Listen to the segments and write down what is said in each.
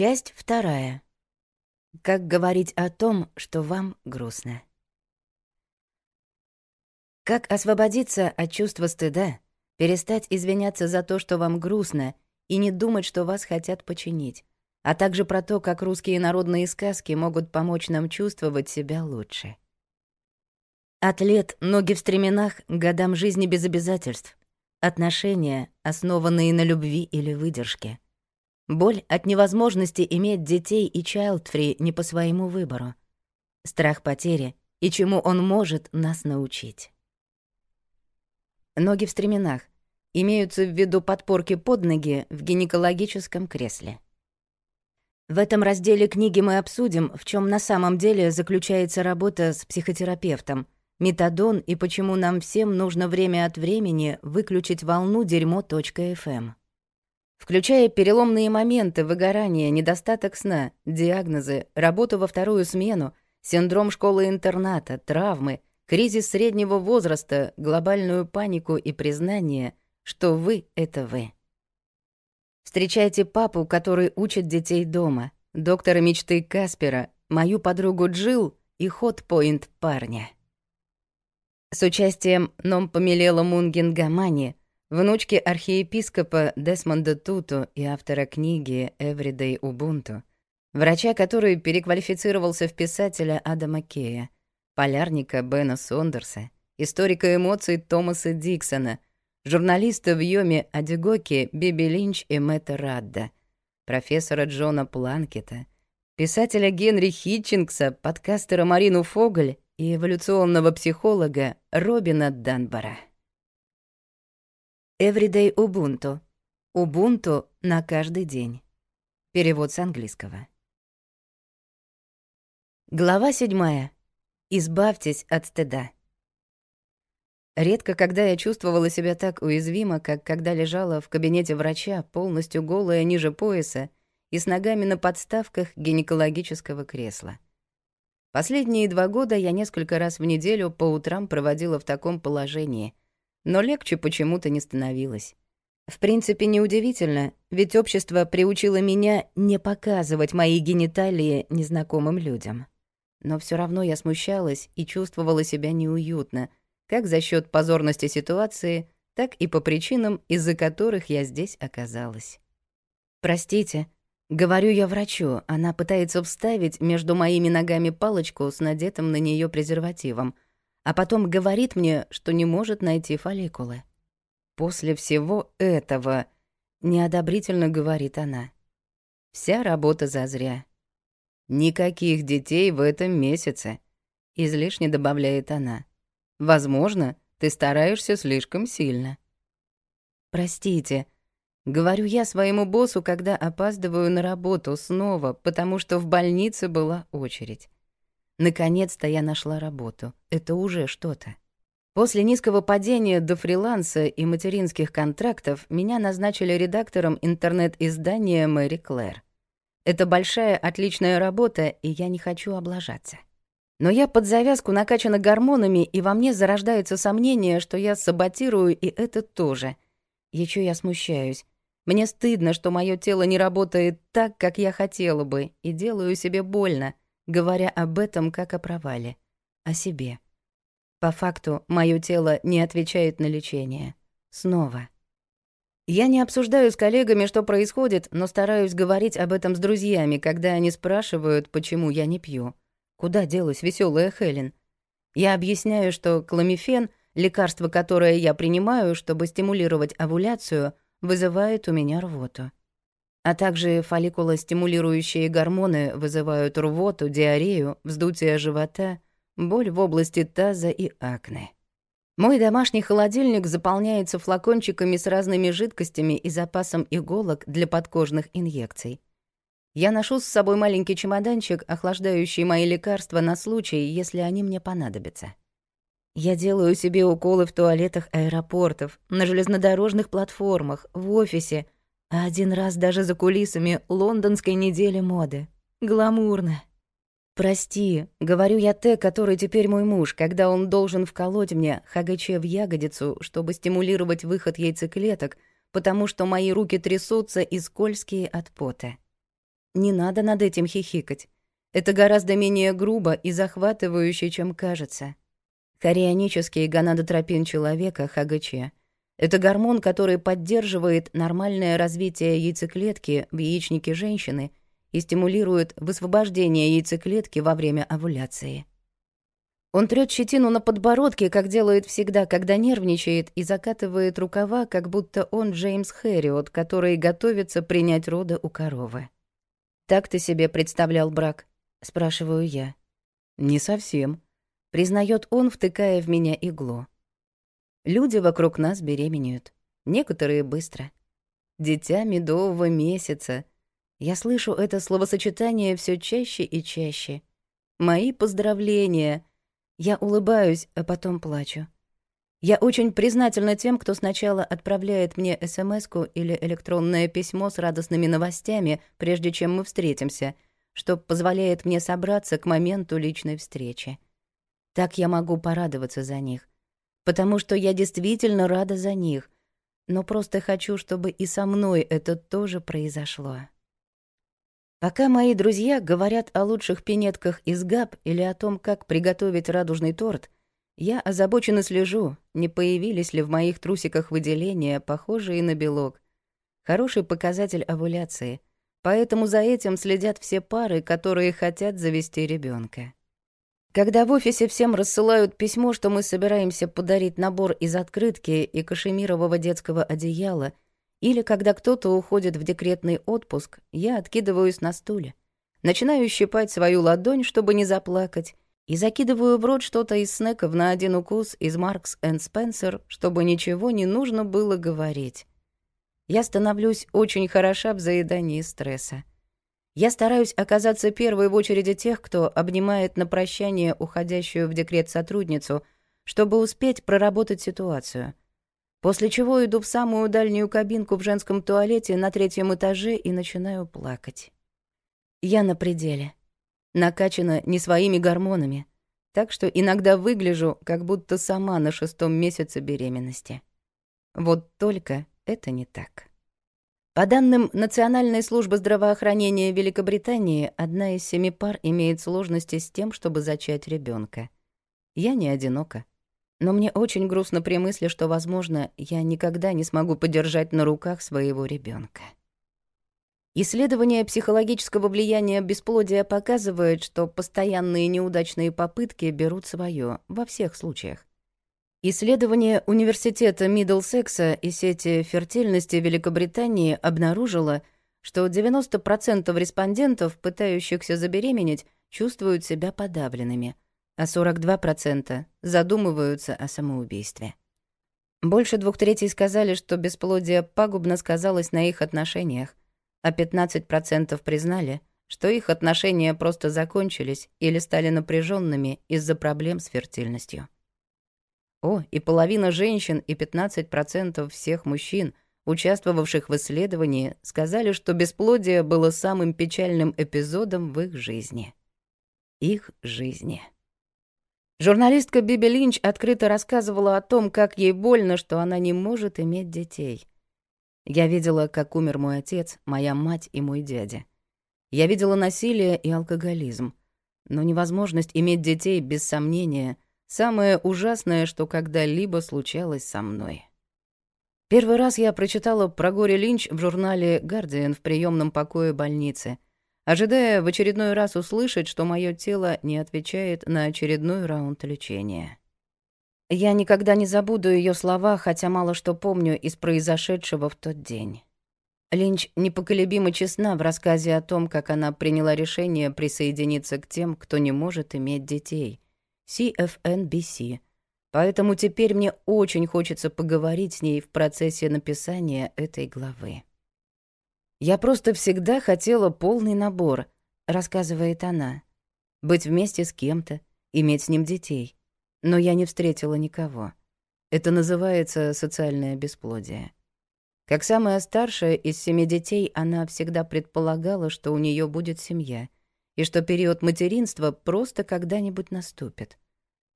Часть вторая. Как говорить о том, что вам грустно. Как освободиться от чувства стыда, перестать извиняться за то, что вам грустно, и не думать, что вас хотят починить, а также про то, как русские народные сказки могут помочь нам чувствовать себя лучше. От лет ноги в стременах годам жизни без обязательств, отношения, основанные на любви или выдержке — Боль от невозможности иметь детей и чайлдфри не по своему выбору. Страх потери и чему он может нас научить. Ноги в стременах. Имеются в виду подпорки под ноги в гинекологическом кресле. В этом разделе книги мы обсудим, в чем на самом деле заключается работа с психотерапевтом, метадон и почему нам всем нужно время от времени выключить волну дерьмо.фм включая переломные моменты выгорания, недостаток сна, диагнозы, работу во вторую смену, синдром школы-интерната, травмы, кризис среднего возраста, глобальную панику и признание, что вы — это вы. Встречайте папу, который учит детей дома, доктора мечты Каспера, мою подругу Джил и ходпоинт парня. С участием Номпомелела Мунгенгамани внучки архиепископа Десмонда Туту и автора книги «Everyday Ubuntu», врача, который переквалифицировался в писателя Адама Кея, полярника Бена Сондерса, историка эмоций Томаса Диксона, журналиста в Йоме Адигоке Биби Линч и Мэтта Радда, профессора Джона Планкета, писателя Генри Хитчингса, подкастера Марину Фоголь и эволюционного психолога Робина Данбара. Everyday Ubuntu. Ubuntu на каждый день. Перевод с английского. Глава 7. Избавьтесь от стыда. Редко когда я чувствовала себя так уязвимо, как когда лежала в кабинете врача, полностью голая ниже пояса и с ногами на подставках гинекологического кресла. Последние два года я несколько раз в неделю по утрам проводила в таком положении — но легче почему-то не становилось. В принципе, неудивительно, ведь общество приучило меня не показывать мои гениталии незнакомым людям. Но все равно я смущалась и чувствовала себя неуютно, как за счет позорности ситуации, так и по причинам, из-за которых я здесь оказалась. «Простите», — говорю я врачу, она пытается вставить между моими ногами палочку с надетым на нее презервативом — а потом говорит мне, что не может найти фолликулы. После всего этого неодобрительно говорит она. Вся работа зазря. Никаких детей в этом месяце, излишне добавляет она. Возможно, ты стараешься слишком сильно. Простите, говорю я своему боссу, когда опаздываю на работу снова, потому что в больнице была очередь. Наконец-то я нашла работу. Это уже что-то. После низкого падения до фриланса и материнских контрактов меня назначили редактором интернет-издания «Мэри Клэр». Это большая, отличная работа, и я не хочу облажаться. Но я под завязку накачана гормонами, и во мне зарождается сомнение, что я саботирую и это тоже. Еще я смущаюсь. Мне стыдно, что мое тело не работает так, как я хотела бы, и делаю себе больно — говоря об этом как о провале, о себе. По факту, мое тело не отвечает на лечение. Снова. Я не обсуждаю с коллегами, что происходит, но стараюсь говорить об этом с друзьями, когда они спрашивают, почему я не пью. Куда делась веселая Хелен? Я объясняю, что кломифен, лекарство, которое я принимаю, чтобы стимулировать овуляцию, вызывает у меня рвоту а также фолликулостимулирующие гормоны вызывают рвоту, диарею, вздутие живота, боль в области таза и акне. Мой домашний холодильник заполняется флакончиками с разными жидкостями и запасом иголок для подкожных инъекций. Я ношу с собой маленький чемоданчик, охлаждающий мои лекарства на случай, если они мне понадобятся. Я делаю себе уколы в туалетах аэропортов, на железнодорожных платформах, в офисе — один раз даже за кулисами лондонской недели моды. Гламурно. «Прости», — говорю я Т, который теперь мой муж, когда он должен вколоть мне ХГЧ в ягодицу, чтобы стимулировать выход яйцеклеток, потому что мои руки трясутся и скользкие от пота. Не надо над этим хихикать. Это гораздо менее грубо и захватывающе, чем кажется. Хорионический гонадотропин человека, ХГЧ, это гормон, который поддерживает нормальное развитие яйцеклетки в яичнике женщины и стимулирует высвобождение яйцеклетки во время овуляции. Он трёт щетину на подбородке, как делает всегда, когда нервничает, и закатывает рукава, как будто он Джеймс Хэриот, который готовится принять роды у коровы. «Так ты себе представлял брак?» — спрашиваю я. «Не совсем», — признает он, втыкая в меня иглу. Люди вокруг нас беременеют. Некоторые быстро. Дитя медового месяца. Я слышу это словосочетание все чаще и чаще. Мои поздравления. Я улыбаюсь, а потом плачу. Я очень признательна тем, кто сначала отправляет мне смс или электронное письмо с радостными новостями, прежде чем мы встретимся, что позволяет мне собраться к моменту личной встречи. Так я могу порадоваться за них — потому что я действительно рада за них, но просто хочу, чтобы и со мной это тоже произошло. Пока мои друзья говорят о лучших пинетках из ГАП или о том, как приготовить радужный торт, я озабоченно слежу, не появились ли в моих трусиках выделения, похожие на белок. Хороший показатель овуляции, поэтому за этим следят все пары, которые хотят завести ребенка. Когда в офисе всем рассылают письмо, что мы собираемся подарить набор из открытки и кашемирового детского одеяла, или когда кто-то уходит в декретный отпуск, я откидываюсь на стуле, начинаю щипать свою ладонь, чтобы не заплакать, и закидываю в рот что-то из снеков на один укус из Маркс энд Спенсер, чтобы ничего не нужно было говорить. Я становлюсь очень хороша в заедании стресса. Я стараюсь оказаться первой в очереди тех, кто обнимает на прощание уходящую в декрет сотрудницу, чтобы успеть проработать ситуацию. После чего иду в самую дальнюю кабинку в женском туалете на третьем этаже и начинаю плакать. Я на пределе. Накачана не своими гормонами, так что иногда выгляжу, как будто сама на шестом месяце беременности. Вот только это не так. По данным Национальной службы здравоохранения Великобритании, одна из семи пар имеет сложности с тем, чтобы зачать ребенка. Я не одинока. Но мне очень грустно при мысли, что, возможно, я никогда не смогу подержать на руках своего ребенка. Исследования психологического влияния бесплодия показывают, что постоянные неудачные попытки берут свое во всех случаях. Исследование Университета Миддлсекса и сети фертильности Великобритании обнаружило, что 90% респондентов, пытающихся забеременеть, чувствуют себя подавленными, а 42% задумываются о самоубийстве. Больше двух третей сказали, что бесплодие пагубно сказалось на их отношениях, а 15% признали, что их отношения просто закончились или стали напряженными из-за проблем с фертильностью. О, и половина женщин и 15% всех мужчин, участвовавших в исследовании, сказали, что бесплодие было самым печальным эпизодом в их жизни. Их жизни. Журналистка Биби Линч открыто рассказывала о том, как ей больно, что она не может иметь детей. Я видела, как умер мой отец, моя мать и мой дядя. Я видела насилие и алкоголизм. Но невозможность иметь детей, без сомнения — Самое ужасное, что когда-либо случалось со мной. Первый раз я прочитала про Горе Линч в журнале «Гардиан» в приемном покое больницы, ожидая в очередной раз услышать, что мое тело не отвечает на очередной раунд лечения. Я никогда не забуду ее слова, хотя мало что помню из произошедшего в тот день. Линч непоколебимо честна в рассказе о том, как она приняла решение присоединиться к тем, кто не может иметь детей — CFNBC. Поэтому теперь мне очень хочется поговорить с ней в процессе написания этой главы. «Я просто всегда хотела полный набор», — рассказывает она. «Быть вместе с кем-то, иметь с ним детей. Но я не встретила никого. Это называется социальное бесплодие». Как самая старшая из семи детей, она всегда предполагала, что у нее будет семья — и что период материнства просто когда-нибудь наступит.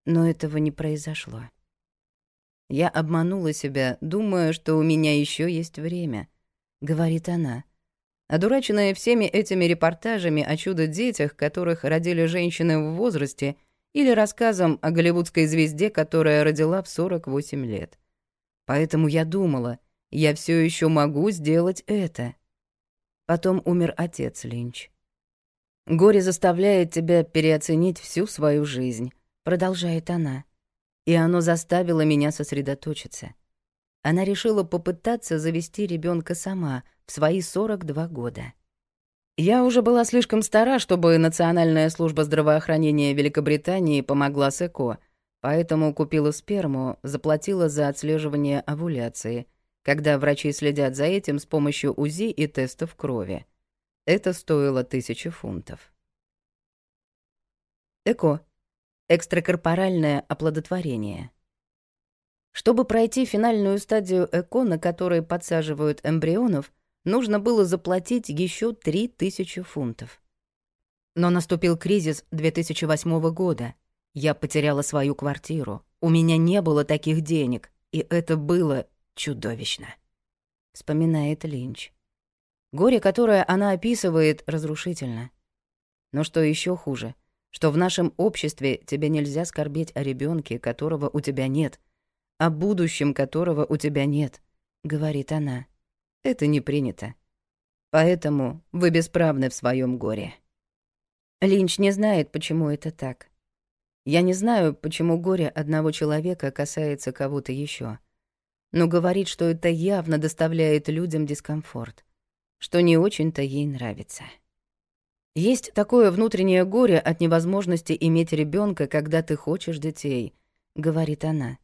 Но этого не произошло. Я обманула себя, думая, что у меня еще есть время, говорит она. Одураченная всеми этими репортажами о чудо-детях, которых родили женщины в возрасте, или рассказом о голливудской звезде, которая родила в 48 лет. Поэтому я думала, я все еще могу сделать это. Потом умер отец Линч. «Горе заставляет тебя переоценить всю свою жизнь», — продолжает она. «И оно заставило меня сосредоточиться». Она решила попытаться завести ребенка сама в свои 42 года. Я уже была слишком стара, чтобы Национальная служба здравоохранения Великобритании помогла с ЭКО, поэтому купила сперму, заплатила за отслеживание овуляции, когда врачи следят за этим с помощью УЗИ и тестов крови. Это стоило тысячи фунтов. ЭКО. Экстракорпоральное оплодотворение. Чтобы пройти финальную стадию ЭКО, на которой подсаживают эмбрионов, нужно было заплатить еще 3000 фунтов. Но наступил кризис 2008 года. Я потеряла свою квартиру. У меня не было таких денег, и это было чудовищно. Вспоминает Линч. Горе, которое она описывает, разрушительно. Но что еще хуже, что в нашем обществе тебе нельзя скорбеть о ребенке, которого у тебя нет, о будущем которого у тебя нет, говорит она. Это не принято. Поэтому вы бесправны в своем горе. Линч не знает, почему это так. Я не знаю, почему горе одного человека касается кого-то еще, но говорит, что это явно доставляет людям дискомфорт что не очень-то ей нравится. Есть такое внутреннее горе от невозможности иметь ребенка, когда ты хочешь детей, говорит она.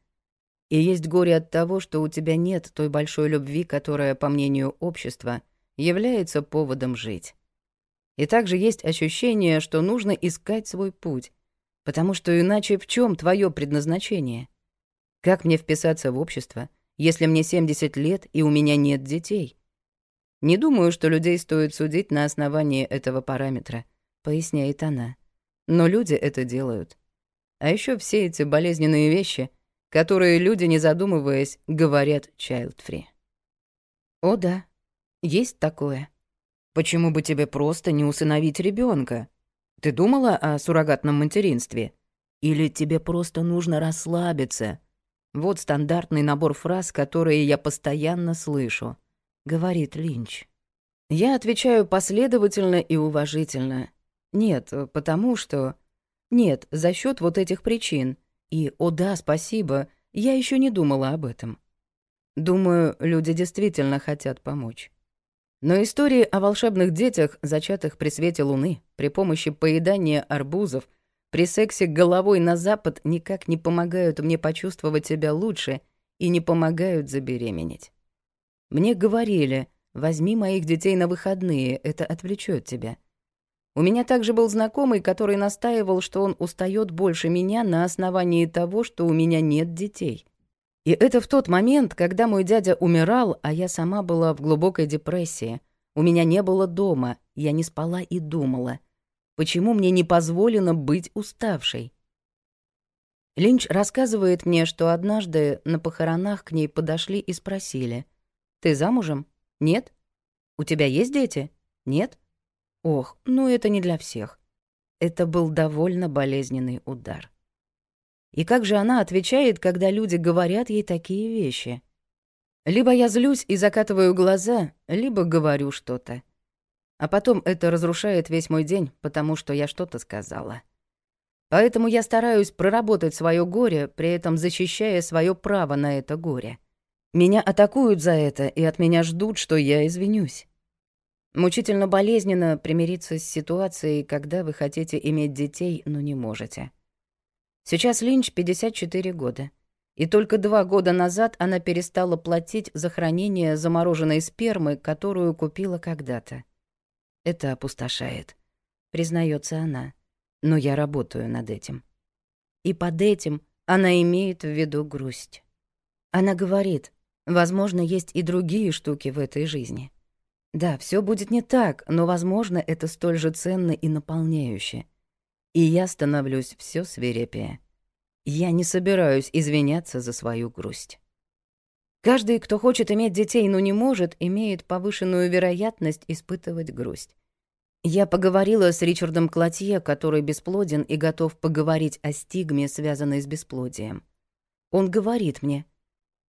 И есть горе от того, что у тебя нет той большой любви, которая, по мнению общества, является поводом жить. И также есть ощущение, что нужно искать свой путь, потому что иначе в чем твое предназначение? Как мне вписаться в общество, если мне 70 лет и у меня нет детей? «Не думаю, что людей стоит судить на основании этого параметра», — поясняет она. «Но люди это делают. А еще все эти болезненные вещи, которые люди, не задумываясь, говорят child-free». «О да, есть такое». «Почему бы тебе просто не усыновить ребенка? Ты думала о суррогатном материнстве? Или тебе просто нужно расслабиться?» Вот стандартный набор фраз, которые я постоянно слышу говорит Линч. Я отвечаю последовательно и уважительно. Нет, э, потому что... Нет, за счет вот этих причин. И, о да, спасибо, я еще не думала об этом. Думаю, люди действительно хотят помочь. Но истории о волшебных детях, зачатых при свете луны, при помощи поедания арбузов, при сексе головой на запад никак не помогают мне почувствовать себя лучше и не помогают забеременеть. Мне говорили, возьми моих детей на выходные, это отвлечет тебя. У меня также был знакомый, который настаивал, что он устает больше меня на основании того, что у меня нет детей. И это в тот момент, когда мой дядя умирал, а я сама была в глубокой депрессии. У меня не было дома, я не спала и думала. Почему мне не позволено быть уставшей? Линч рассказывает мне, что однажды на похоронах к ней подошли и спросили — ты замужем? Нет? У тебя есть дети? Нет? Ох, ну это не для всех. Это был довольно болезненный удар. И как же она отвечает, когда люди говорят ей такие вещи? Либо я злюсь и закатываю глаза, либо говорю что-то. А потом это разрушает весь мой день, потому что я что-то сказала. Поэтому я стараюсь проработать свое горе, при этом защищая свое право на это горе — меня атакуют за это, и от меня ждут, что я извинюсь. Мучительно болезненно примириться с ситуацией, когда вы хотите иметь детей, но не можете. Сейчас Линч 54 года. И только два года назад она перестала платить за хранение замороженной спермы, которую купила когда-то. Это опустошает, признается она. Но я работаю над этим. И под этим она имеет в виду грусть. Она говорит, Возможно, есть и другие штуки в этой жизни. Да, все будет не так, но, возможно, это столь же ценно и наполняюще. И я становлюсь все свирепее. Я не собираюсь извиняться за свою грусть. Каждый, кто хочет иметь детей, но не может, имеет повышенную вероятность испытывать грусть. Я поговорила с Ричардом Клотье, который бесплоден и готов поговорить о стигме, связанной с бесплодием. Он говорит мне —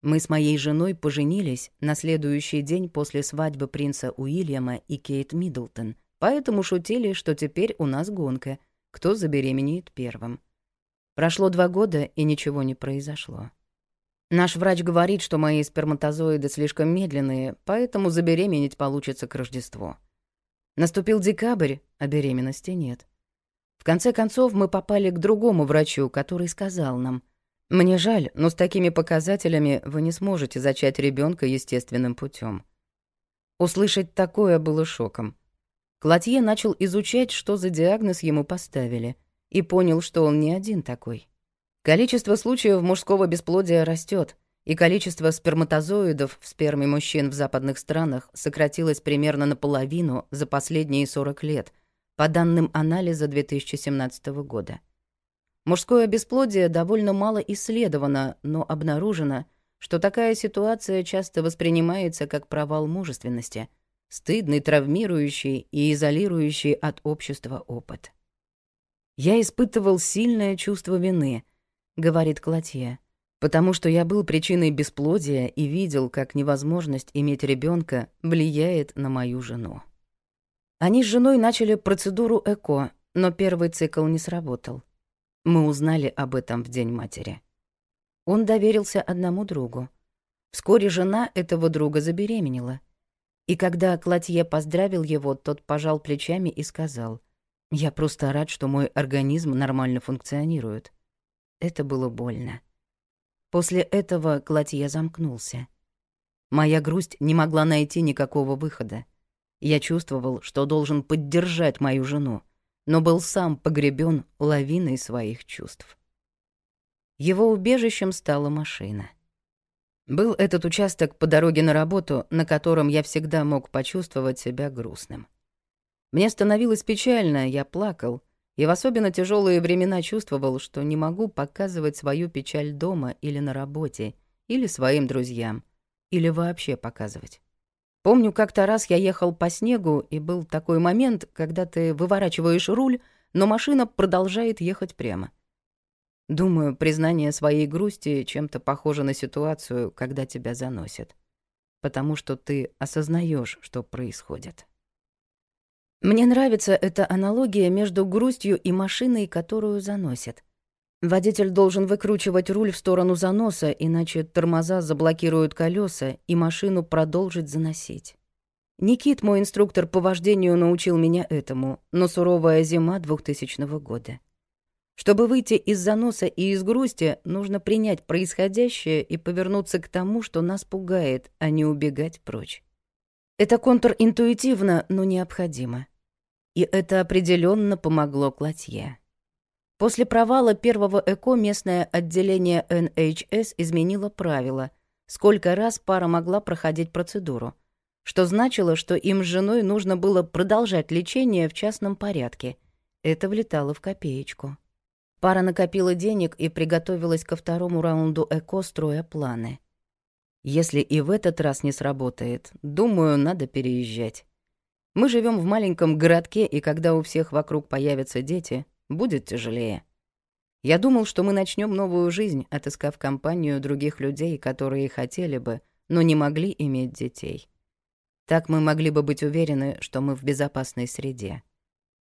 мы с моей женой поженились на следующий день после свадьбы принца Уильяма и Кейт Миддлтон, поэтому шутили, что теперь у нас гонка, кто забеременеет первым. Прошло два года, и ничего не произошло. Наш врач говорит, что мои сперматозоиды слишком медленные, поэтому забеременеть получится к Рождеству. Наступил декабрь, а беременности нет. В конце концов, мы попали к другому врачу, который сказал нам — мне жаль, но с такими показателями вы не сможете зачать ребенка естественным путем. Услышать такое было шоком. Клотье начал изучать, что за диагноз ему поставили, и понял, что он не один такой. Количество случаев мужского бесплодия растет, и количество сперматозоидов в сперме мужчин в западных странах сократилось примерно наполовину за последние 40 лет, по данным анализа 2017 года. Мужское бесплодие довольно мало исследовано, но обнаружено, что такая ситуация часто воспринимается как провал мужественности, стыдный, травмирующий и изолирующий от общества опыт. «Я испытывал сильное чувство вины», — говорит Клотье, «потому что я был причиной бесплодия и видел, как невозможность иметь ребенка влияет на мою жену». Они с женой начали процедуру ЭКО, но первый цикл не сработал. Мы узнали об этом в День матери. Он доверился одному другу. Вскоре жена этого друга забеременела. И когда Клотье поздравил его, тот пожал плечами и сказал, «Я просто рад, что мой организм нормально функционирует». Это было больно. После этого Клотье замкнулся. Моя грусть не могла найти никакого выхода. Я чувствовал, что должен поддержать мою жену но был сам погребён лавиной своих чувств. Его убежищем стала машина. Был этот участок по дороге на работу, на котором я всегда мог почувствовать себя грустным. Мне становилось печально, я плакал, и в особенно тяжелые времена чувствовал, что не могу показывать свою печаль дома или на работе, или своим друзьям, или вообще показывать. Помню, как-то раз я ехал по снегу, и был такой момент, когда ты выворачиваешь руль, но машина продолжает ехать прямо. Думаю, признание своей грусти чем-то похоже на ситуацию, когда тебя заносит. Потому что ты осознаешь, что происходит. Мне нравится эта аналогия между грустью и машиной, которую заносит. Водитель должен выкручивать руль в сторону заноса, иначе тормоза заблокируют колеса и машину продолжит заносить. Никит, мой инструктор по вождению, научил меня этому, но суровая зима 2000 года. Чтобы выйти из заноса и из грусти, нужно принять происходящее и повернуться к тому, что нас пугает, а не убегать прочь. Это контринтуитивно, но необходимо. И это определенно помогло Клатье. После провала первого ЭКО местное отделение NHS изменило правила, сколько раз пара могла проходить процедуру, что значило, что им с женой нужно было продолжать лечение в частном порядке. Это влетало в копеечку. Пара накопила денег и приготовилась ко второму раунду ЭКО, строя планы. Если и в этот раз не сработает, думаю, надо переезжать. Мы живем в маленьком городке, и когда у всех вокруг появятся дети, будет тяжелее. Я думал, что мы начнем новую жизнь, отыскав компанию других людей, которые хотели бы, но не могли иметь детей. Так мы могли бы быть уверены, что мы в безопасной среде.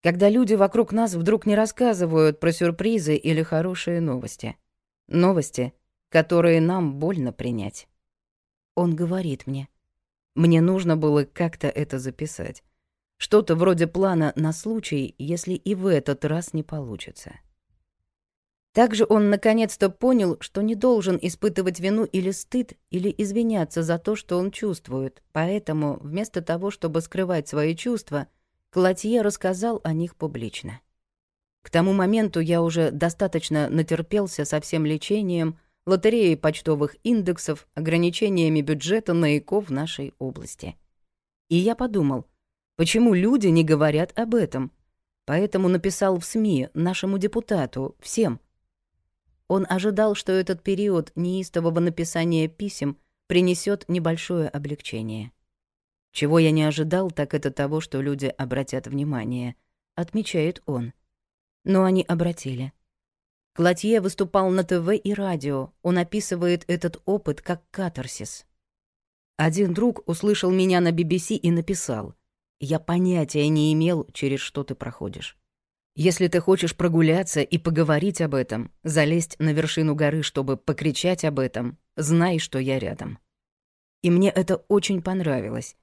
Когда люди вокруг нас вдруг не рассказывают про сюрпризы или хорошие новости. Новости, которые нам больно принять. Он говорит мне. Мне нужно было как-то это записать. Что-то вроде плана на случай, если и в этот раз не получится. Также он наконец-то понял, что не должен испытывать вину или стыд, или извиняться за то, что он чувствует, поэтому вместо того, чтобы скрывать свои чувства, Клотье рассказал о них публично. К тому моменту я уже достаточно натерпелся со всем лечением, лотереей почтовых индексов, ограничениями бюджета на ИКО в нашей области. И я подумал — Почему люди не говорят об этом? Поэтому написал в СМИ, нашему депутату, всем. Он ожидал, что этот период неистового написания писем принесет небольшое облегчение. Чего я не ожидал, так это того, что люди обратят внимание, отмечает он. Но они обратили. Клотье выступал на ТВ и радио. Он описывает этот опыт как катарсис. Один друг услышал меня на BBC и написал — я понятия не имел, через что ты проходишь. Если ты хочешь прогуляться и поговорить об этом, залезть на вершину горы, чтобы покричать об этом, знай, что я рядом. И мне это очень понравилось,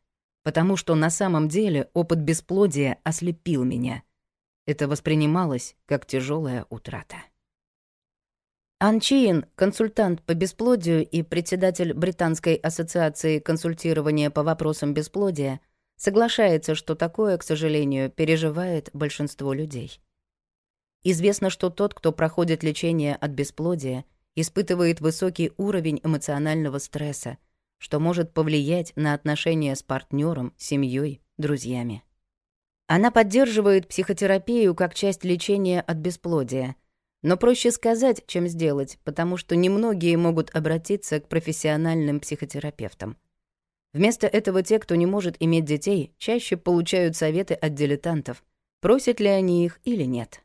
потому что на самом деле опыт бесплодия ослепил меня. Это воспринималось как тяжелая утрата. Анчиин, консультант по бесплодию и председатель Британской ассоциации консультирования по вопросам бесплодия — соглашается, что такое, к сожалению, переживает большинство людей. Известно, что тот, кто проходит лечение от бесплодия, испытывает высокий уровень эмоционального стресса, что может повлиять на отношения с партнером, семьей, друзьями. Она поддерживает психотерапию как часть лечения от бесплодия, но проще сказать, чем сделать, потому что немногие могут обратиться к профессиональным психотерапевтам – Вместо этого те, кто не может иметь детей, чаще получают советы от дилетантов, просят ли они их или нет.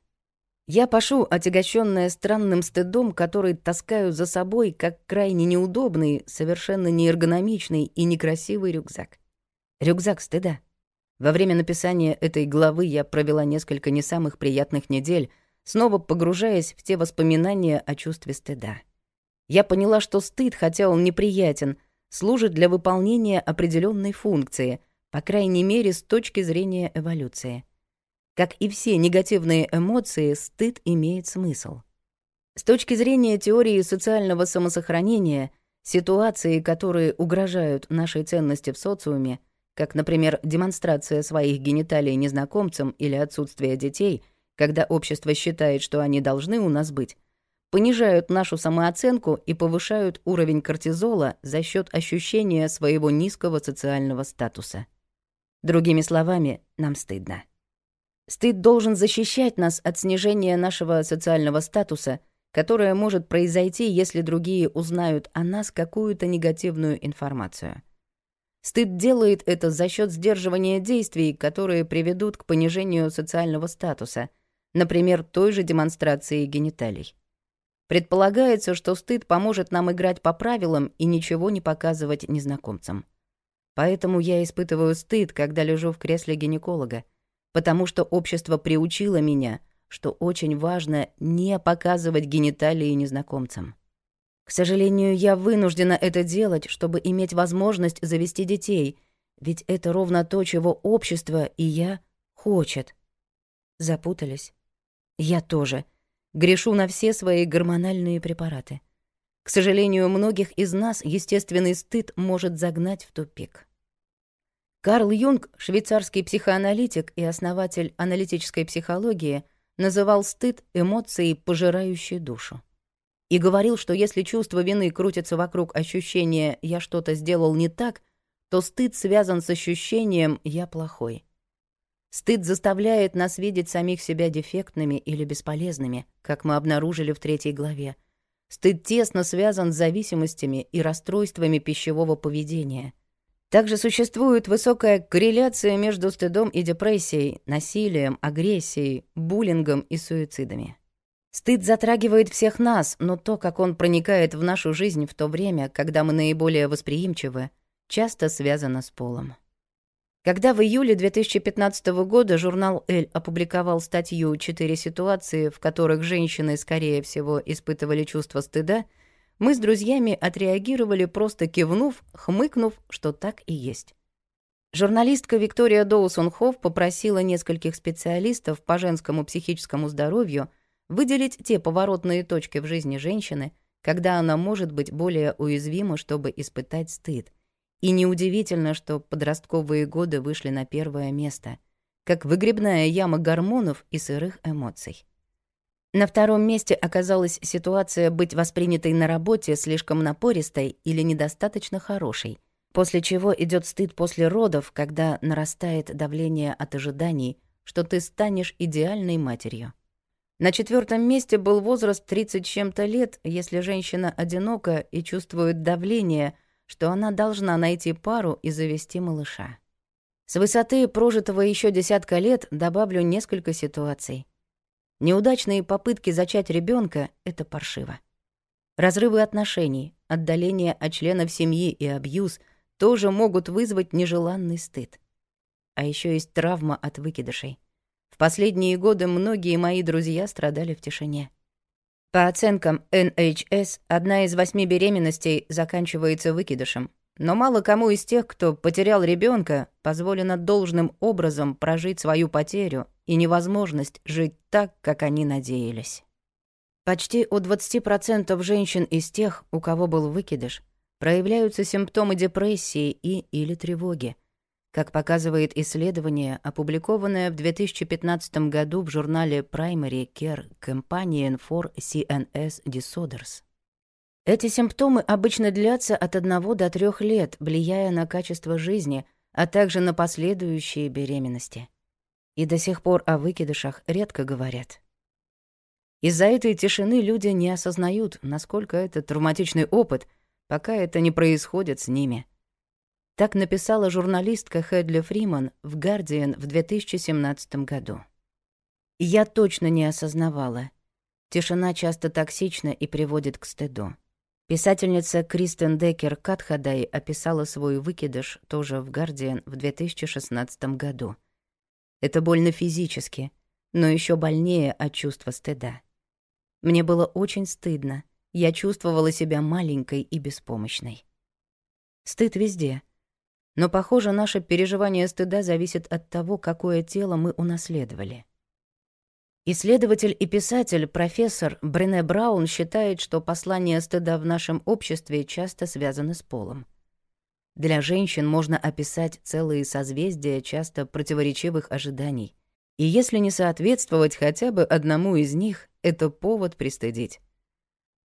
Я пошу, отягощенная странным стыдом, который таскаю за собой как крайне неудобный, совершенно неэргономичный и некрасивый рюкзак. Рюкзак стыда. Во время написания этой главы я провела несколько не самых приятных недель, снова погружаясь в те воспоминания о чувстве стыда. Я поняла, что стыд, хотя он неприятен — служит для выполнения определенной функции, по крайней мере, с точки зрения эволюции. Как и все негативные эмоции, стыд имеет смысл. С точки зрения теории социального самосохранения, ситуации, которые угрожают нашей ценности в социуме, как, например, демонстрация своих гениталий незнакомцам или отсутствие детей, когда общество считает, что они должны у нас быть, понижают нашу самооценку и повышают уровень кортизола за счет ощущения своего низкого социального статуса. Другими словами, нам стыдно. Стыд должен защищать нас от снижения нашего социального статуса, которое может произойти, если другие узнают о нас какую-то негативную информацию. Стыд делает это за счет сдерживания действий, которые приведут к понижению социального статуса, например, той же демонстрации гениталий. Предполагается, что стыд поможет нам играть по правилам и ничего не показывать незнакомцам. Поэтому я испытываю стыд, когда лежу в кресле гинеколога, потому что общество приучило меня, что очень важно не показывать гениталии незнакомцам. К сожалению, я вынуждена это делать, чтобы иметь возможность завести детей, ведь это ровно то, чего общество и я хочет. Запутались? Я тоже — Грешу на все свои гормональные препараты. К сожалению, многих из нас естественный стыд может загнать в тупик. Карл Юнг, швейцарский психоаналитик и основатель аналитической психологии, называл стыд эмоцией, пожирающей душу. И говорил, что если чувство вины крутится вокруг ощущения «я что-то сделал не так», то стыд связан с ощущением «я плохой». Стыд заставляет нас видеть самих себя дефектными или бесполезными, как мы обнаружили в третьей главе. Стыд тесно связан с зависимостями и расстройствами пищевого поведения. Также существует высокая корреляция между стыдом и депрессией, насилием, агрессией, буллингом и суицидами. Стыд затрагивает всех нас, но то, как он проникает в нашу жизнь в то время, когда мы наиболее восприимчивы, часто связано с полом. Когда в июле 2015 года журнал «Эль» опубликовал статью «Четыре ситуации, в которых женщины, скорее всего, испытывали чувство стыда», мы с друзьями отреагировали, просто кивнув, хмыкнув, что так и есть. Журналистка Виктория Доусон-Хофф попросила нескольких специалистов по женскому психическому здоровью выделить те поворотные точки в жизни женщины, когда она может быть более уязвима, чтобы испытать стыд – и неудивительно, что подростковые годы вышли на первое место, как выгребная яма гормонов и сырых эмоций. На втором месте оказалась ситуация быть воспринятой на работе слишком напористой или недостаточно хорошей, после чего идет стыд после родов, когда нарастает давление от ожиданий, что ты станешь идеальной матерью. На четвертом месте был возраст 30 чем-то лет, если женщина одинока и чувствует давление – что она должна найти пару и завести малыша. С высоты прожитого еще десятка лет добавлю несколько ситуаций. Неудачные попытки зачать ребенка — это паршиво. Разрывы отношений, отдаление от членов семьи и абьюз тоже могут вызвать нежеланный стыд. А еще есть травма от выкидышей. В последние годы многие мои друзья страдали в тишине. По оценкам NHS, одна из восьми беременностей заканчивается выкидышем. Но мало кому из тех, кто потерял ребенка, позволено должным образом прожить свою потерю и невозможность жить так, как они надеялись. Почти у 20% женщин из тех, у кого был выкидыш, проявляются симптомы депрессии и или тревоги – как показывает исследование, опубликованное в 2015 году в журнале Primary Care Companion for CNS Disorders. Эти симптомы обычно длятся от 1 до 3 лет, влияя на качество жизни, а также на последующие беременности. И до сих пор о выкидышах редко говорят. Из-за этой тишины люди не осознают, насколько это травматичный опыт, пока это не происходит с ними – так написала журналистка Хедли Фриман в «Гардиан» в 2017 году. Я точно не осознавала. Тишина часто токсична и приводит к стыду. Писательница Кристен Декер Катхадай описала свой выкидыш тоже в «Гардиан» в 2016 году. Это больно физически, но еще больнее от чувства стыда. Мне было очень стыдно. Я чувствовала себя маленькой и беспомощной. Стыд везде. Но, похоже, наше переживание стыда зависит от того, какое тело мы унаследовали. Исследователь и писатель, профессор Брене Браун считает, что послание стыда в нашем обществе часто связано с полом. Для женщин можно описать целые созвездия часто противоречивых ожиданий. И если не соответствовать хотя бы одному из них, это повод пристыдить.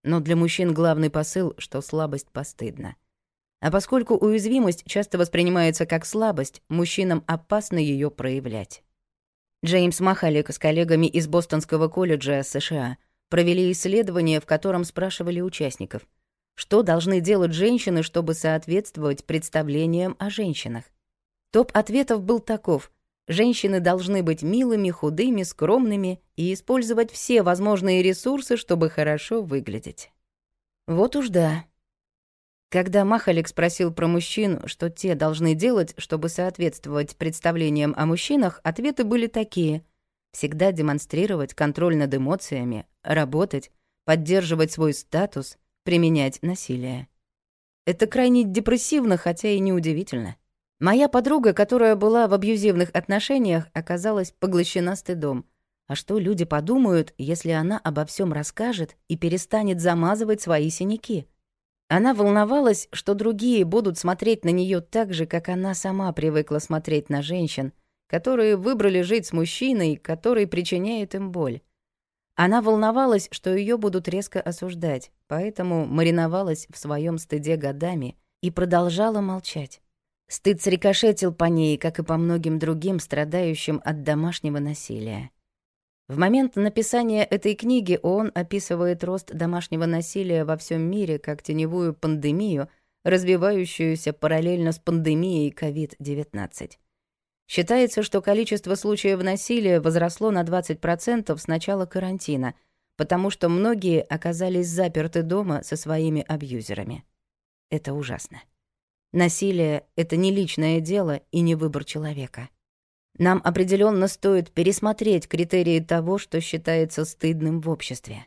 Но для мужчин главный посыл, что слабость постыдна. А поскольку уязвимость часто воспринимается как слабость, мужчинам опасно ее проявлять. Джеймс Махалик с коллегами из Бостонского колледжа США провели исследование, в котором спрашивали участников, что должны делать женщины, чтобы соответствовать представлениям о женщинах. Топ ответов был таков. Женщины должны быть милыми, худыми, скромными и использовать все возможные ресурсы, чтобы хорошо выглядеть. Вот уж да, когда Махалик спросил про мужчин, что те должны делать, чтобы соответствовать представлениям о мужчинах, ответы были такие. Всегда демонстрировать контроль над эмоциями, работать, поддерживать свой статус, применять насилие. Это крайне депрессивно, хотя и неудивительно. Моя подруга, которая была в абьюзивных отношениях, оказалась поглощена стыдом. А что люди подумают, если она обо всем расскажет и перестанет замазывать свои синяки? Она волновалась, что другие будут смотреть на нее так же, как она сама привыкла смотреть на женщин, которые выбрали жить с мужчиной, который причиняет им боль. Она волновалась, что ее будут резко осуждать, поэтому мариновалась в своем стыде годами и продолжала молчать. Стыд срикошетил по ней, как и по многим другим страдающим от домашнего насилия. В момент написания этой книги он описывает рост домашнего насилия во всем мире как теневую пандемию, развивающуюся параллельно с пандемией COVID-19. Считается, что количество случаев насилия возросло на 20% с начала карантина, потому что многие оказались заперты дома со своими абьюзерами. Это ужасно. Насилие — это не личное дело и не выбор человека. Нам определенно стоит пересмотреть критерии того, что считается стыдным в обществе.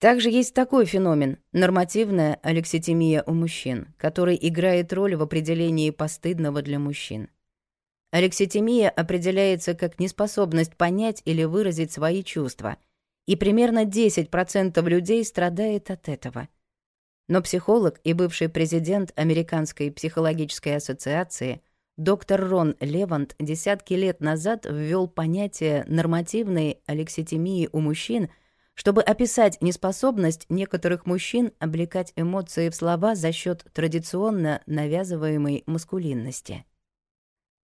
Также есть такой феномен – нормативная алекситимия у мужчин, который играет роль в определении постыдного для мужчин. Алекситимия определяется как неспособность понять или выразить свои чувства, и примерно 10% людей страдает от этого. Но психолог и бывший президент Американской психологической ассоциации – Доктор Рон Левант десятки лет назад ввёл понятие нормативной алекситимии у мужчин, чтобы описать неспособность некоторых мужчин облекать эмоции в слова за счёт традиционно навязываемой маскулинности.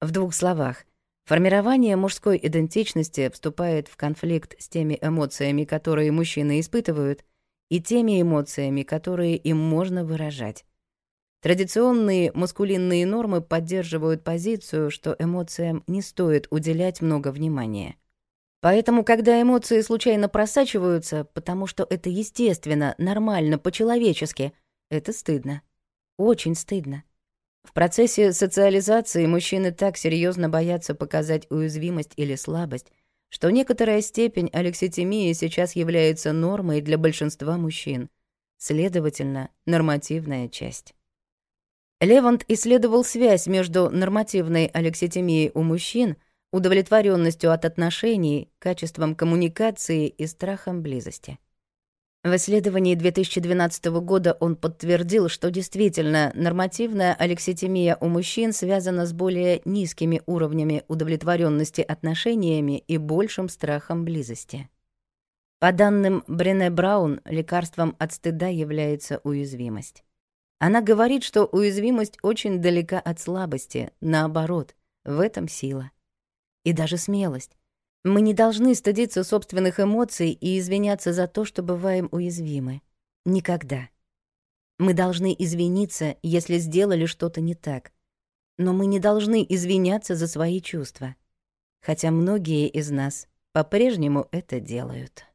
В двух словах, формирование мужской идентичности вступает в конфликт с теми эмоциями, которые мужчины испытывают, и теми эмоциями, которые им можно выражать. Традиционные маскулинные нормы поддерживают позицию, что эмоциям не стоит уделять много внимания. Поэтому, когда эмоции случайно просачиваются, потому что это естественно, нормально, по-человечески, это стыдно. Очень стыдно. В процессе социализации мужчины так серьезно боятся показать уязвимость или слабость, что некоторая степень алекситимии сейчас является нормой для большинства мужчин, следовательно, нормативная часть. Левант исследовал связь между нормативной алекситимией у мужчин, удовлетворенностью от отношений, качеством коммуникации и страхом близости. В исследовании 2012 года он подтвердил, что действительно нормативная алекситимия у мужчин связана с более низкими уровнями удовлетворенности отношениями и большим страхом близости. По данным Брене Браун, лекарством от стыда является уязвимость. Она говорит, что уязвимость очень далека от слабости, наоборот, в этом сила. И даже смелость. Мы не должны стыдиться собственных эмоций и извиняться за то, что бываем уязвимы. Никогда. Мы должны извиниться, если сделали что-то не так. Но мы не должны извиняться за свои чувства. Хотя многие из нас по-прежнему это делают.